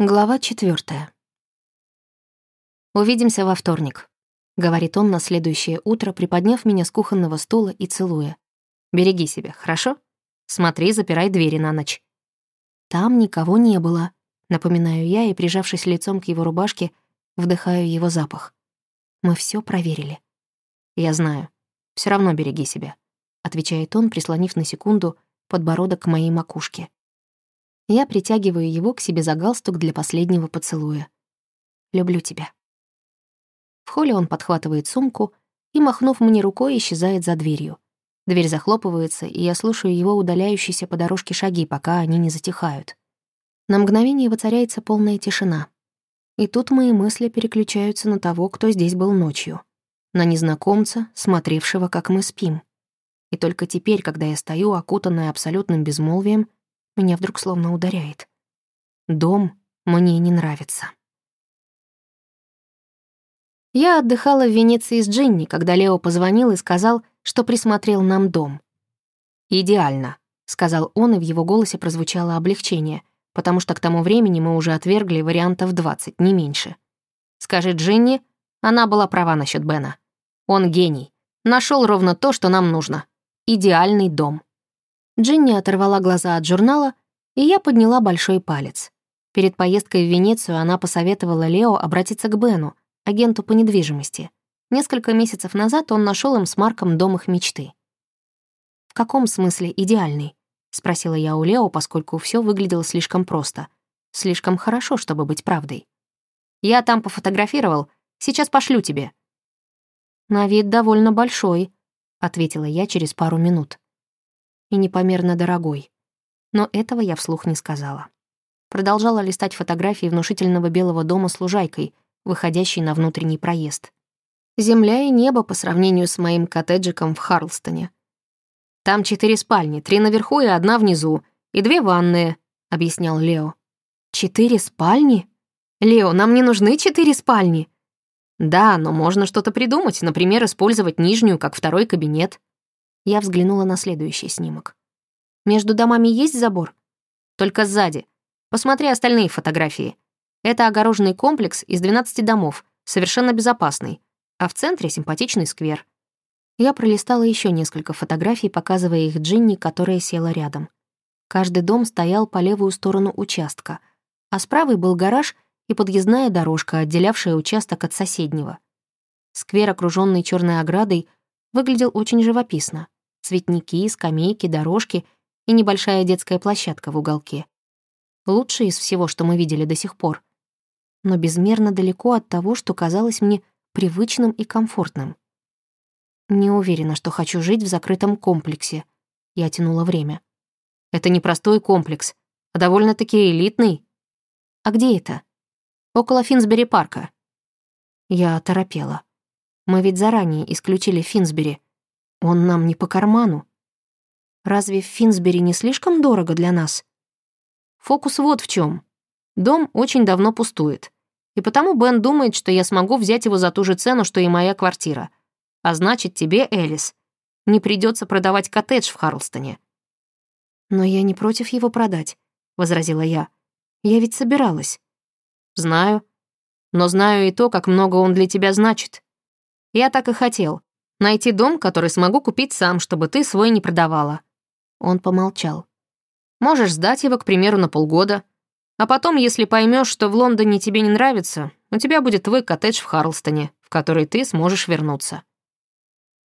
Глава четвертая. «Увидимся во вторник», — говорит он на следующее утро, приподняв меня с кухонного стула и целуя. «Береги себя, хорошо? Смотри, запирай двери на ночь». «Там никого не было», — напоминаю я и, прижавшись лицом к его рубашке, вдыхаю его запах. «Мы все проверили». «Я знаю. Все равно береги себя», — отвечает он, прислонив на секунду подбородок к моей макушке. Я притягиваю его к себе за галстук для последнего поцелуя. «Люблю тебя». В холле он подхватывает сумку и, махнув мне рукой, исчезает за дверью. Дверь захлопывается, и я слушаю его удаляющиеся по дорожке шаги, пока они не затихают. На мгновение воцаряется полная тишина. И тут мои мысли переключаются на того, кто здесь был ночью. На незнакомца, смотревшего, как мы спим. И только теперь, когда я стою, окутанная абсолютным безмолвием, меня вдруг словно ударяет. Дом мне не нравится. Я отдыхала в Венеции с Джинни, когда Лео позвонил и сказал, что присмотрел нам дом. «Идеально», — сказал он, и в его голосе прозвучало облегчение, потому что к тому времени мы уже отвергли вариантов 20, не меньше. «Скажи Джинни, она была права насчет Бена. Он гений. Нашел ровно то, что нам нужно. Идеальный дом». Джинни оторвала глаза от журнала, и я подняла большой палец. Перед поездкой в Венецию она посоветовала Лео обратиться к Бену, агенту по недвижимости. Несколько месяцев назад он нашел им с Марком дом их мечты. «В каком смысле идеальный?» — спросила я у Лео, поскольку все выглядело слишком просто. Слишком хорошо, чтобы быть правдой. «Я там пофотографировал. Сейчас пошлю тебе». «На вид довольно большой», — ответила я через пару минут и непомерно дорогой. Но этого я вслух не сказала. Продолжала листать фотографии внушительного белого дома с лужайкой, выходящей на внутренний проезд. Земля и небо по сравнению с моим коттеджиком в Харлстоне. «Там четыре спальни, три наверху и одна внизу, и две ванные», — объяснял Лео. «Четыре спальни? Лео, нам не нужны четыре спальни». «Да, но можно что-то придумать, например, использовать нижнюю как второй кабинет». Я взглянула на следующий снимок. «Между домами есть забор?» «Только сзади. Посмотри остальные фотографии. Это огороженный комплекс из 12 домов, совершенно безопасный, а в центре симпатичный сквер». Я пролистала еще несколько фотографий, показывая их Джинни, которая села рядом. Каждый дом стоял по левую сторону участка, а с правой был гараж и подъездная дорожка, отделявшая участок от соседнего. Сквер, окруженный черной оградой, выглядел очень живописно цветники, скамейки, дорожки и небольшая детская площадка в уголке. Лучшее из всего, что мы видели до сих пор. Но безмерно далеко от того, что казалось мне привычным и комфортным. Не уверена, что хочу жить в закрытом комплексе. Я тянула время. Это не простой комплекс, а довольно-таки элитный. А где это? Около Финсбери парка. Я торопела. Мы ведь заранее исключили Финсбери. Он нам не по карману. Разве в Финсбери не слишком дорого для нас? Фокус вот в чем. Дом очень давно пустует. И потому Бен думает, что я смогу взять его за ту же цену, что и моя квартира. А значит, тебе, Элис, не придется продавать коттедж в Харлстоне. «Но я не против его продать», — возразила я. «Я ведь собиралась». «Знаю. Но знаю и то, как много он для тебя значит. Я так и хотел. Найти дом, который смогу купить сам, чтобы ты свой не продавала». Он помолчал. «Можешь сдать его, к примеру, на полгода. А потом, если поймешь, что в Лондоне тебе не нравится, у тебя будет твой коттедж в Харлстоне, в который ты сможешь вернуться».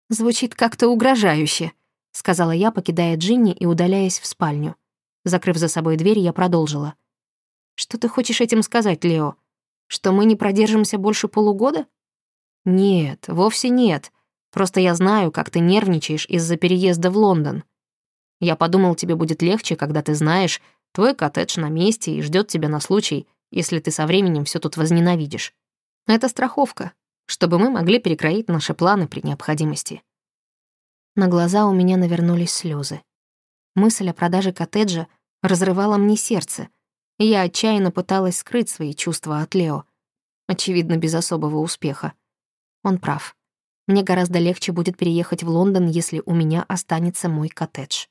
«Звучит как-то угрожающе», — сказала я, покидая Джинни и удаляясь в спальню. Закрыв за собой дверь, я продолжила. «Что ты хочешь этим сказать, Лео? Что мы не продержимся больше полугода?» «Нет, вовсе нет. Просто я знаю, как ты нервничаешь из-за переезда в Лондон. Я подумал, тебе будет легче, когда ты знаешь, твой коттедж на месте и ждет тебя на случай, если ты со временем все тут возненавидишь. Это страховка, чтобы мы могли перекроить наши планы при необходимости. На глаза у меня навернулись слезы. Мысль о продаже коттеджа разрывала мне сердце, и я отчаянно пыталась скрыть свои чувства от Лео. Очевидно, без особого успеха. Он прав. Мне гораздо легче будет переехать в Лондон, если у меня останется мой коттедж.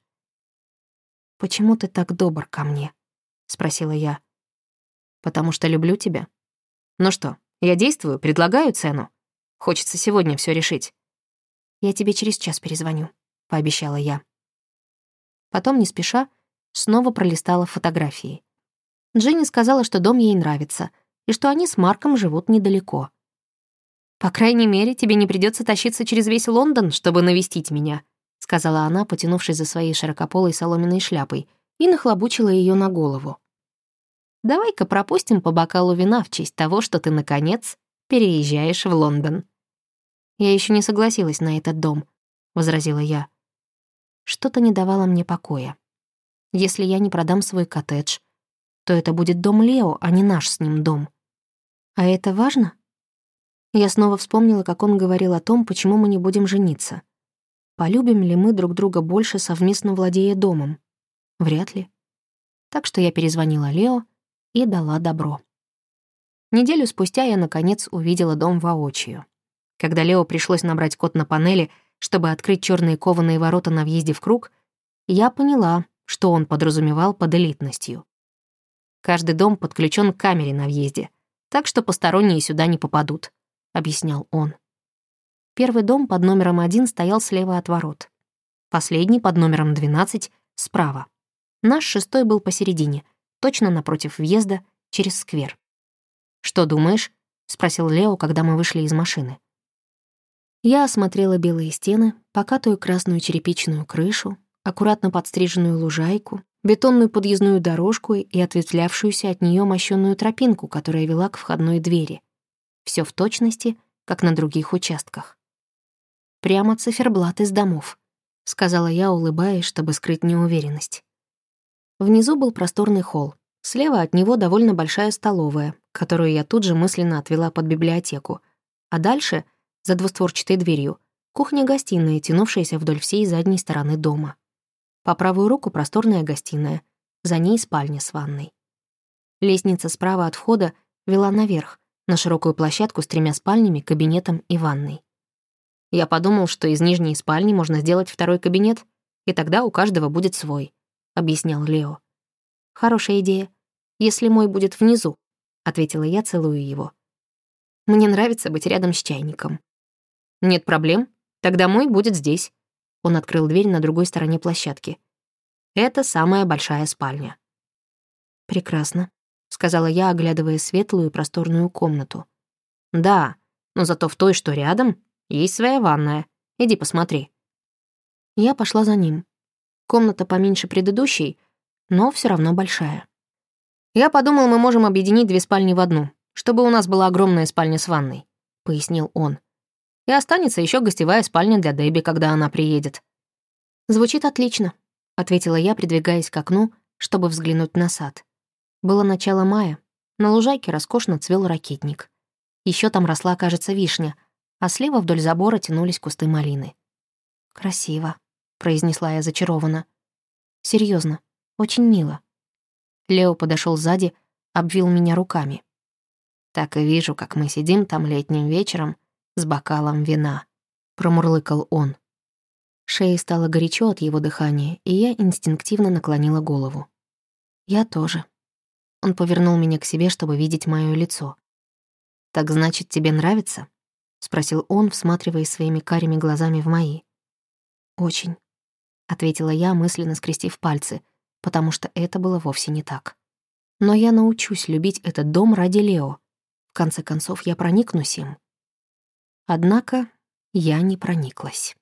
«Почему ты так добр ко мне?» — спросила я. Потому что люблю тебя. Ну что, я действую, предлагаю цену. Хочется сегодня все решить. Я тебе через час перезвоню, пообещала я. Потом, не спеша, снова пролистала фотографии. Дженни сказала, что дом ей нравится, и что они с Марком живут недалеко. «По крайней мере, тебе не придется тащиться через весь Лондон, чтобы навестить меня», сказала она, потянувшись за своей широкополой соломенной шляпой, и нахлобучила ее на голову. «Давай-ка пропустим по бокалу вина в честь того, что ты, наконец, переезжаешь в Лондон». «Я еще не согласилась на этот дом», — возразила я. Что-то не давало мне покоя. Если я не продам свой коттедж, то это будет дом Лео, а не наш с ним дом. А это важно? Я снова вспомнила, как он говорил о том, почему мы не будем жениться. Полюбим ли мы друг друга больше, совместно владея домом? Вряд ли. Так что я перезвонила Лео и дала добро. Неделю спустя я, наконец, увидела дом воочию. Когда Лео пришлось набрать код на панели, чтобы открыть черные кованые ворота на въезде в круг, я поняла, что он подразумевал под элитностью. Каждый дом подключен к камере на въезде, так что посторонние сюда не попадут, объяснял он. Первый дом под номером один стоял слева от ворот. Последний под номером 12 — справа. Наш шестой был посередине, точно напротив въезда, через сквер. «Что думаешь?» — спросил Лео, когда мы вышли из машины. Я осмотрела белые стены, покатую красную черепичную крышу, аккуратно подстриженную лужайку, бетонную подъездную дорожку и ответвлявшуюся от нее мощенную тропинку, которая вела к входной двери. Все в точности, как на других участках. Прямо циферблат из домов, сказала я, улыбаясь, чтобы скрыть неуверенность. Внизу был просторный холл. Слева от него довольно большая столовая, которую я тут же мысленно отвела под библиотеку. А дальше, за двустворчатой дверью, кухня-гостиная, тянувшаяся вдоль всей задней стороны дома. По правую руку просторная гостиная, за ней спальня с ванной. Лестница справа от входа вела наверх, на широкую площадку с тремя спальнями, кабинетом и ванной. Я подумал, что из нижней спальни можно сделать второй кабинет, и тогда у каждого будет свой, — объяснял Лео. «Хорошая идея. Если мой будет внизу», — ответила я, целую его. «Мне нравится быть рядом с чайником». «Нет проблем. Тогда мой будет здесь», он открыл дверь на другой стороне площадки. «Это самая большая спальня». «Прекрасно», — сказала я, оглядывая светлую и просторную комнату. «Да, но зато в той, что рядом, есть своя ванная. Иди посмотри». Я пошла за ним. Комната поменьше предыдущей, но все равно большая. «Я подумал, мы можем объединить две спальни в одну, чтобы у нас была огромная спальня с ванной», — пояснил он. И останется еще гостевая спальня для Дебби, когда она приедет. «Звучит отлично», — ответила я, придвигаясь к окну, чтобы взглянуть на сад. Было начало мая. На лужайке роскошно цвел ракетник. Еще там росла, кажется, вишня, а слева вдоль забора тянулись кусты малины. «Красиво», — произнесла я зачарованно. Серьезно, очень мило». Лео подошел сзади, обвил меня руками. «Так и вижу, как мы сидим там летним вечером с бокалом вина», — промурлыкал он. Шее стало горячо от его дыхания, и я инстинктивно наклонила голову. «Я тоже». Он повернул меня к себе, чтобы видеть моё лицо. «Так значит, тебе нравится?» — спросил он, всматриваясь своими карими глазами в мои. «Очень», — ответила я, мысленно скрестив пальцы, потому что это было вовсе не так. «Но я научусь любить этот дом ради Лео. В конце концов, я проникнусь им». Однако я не прониклась.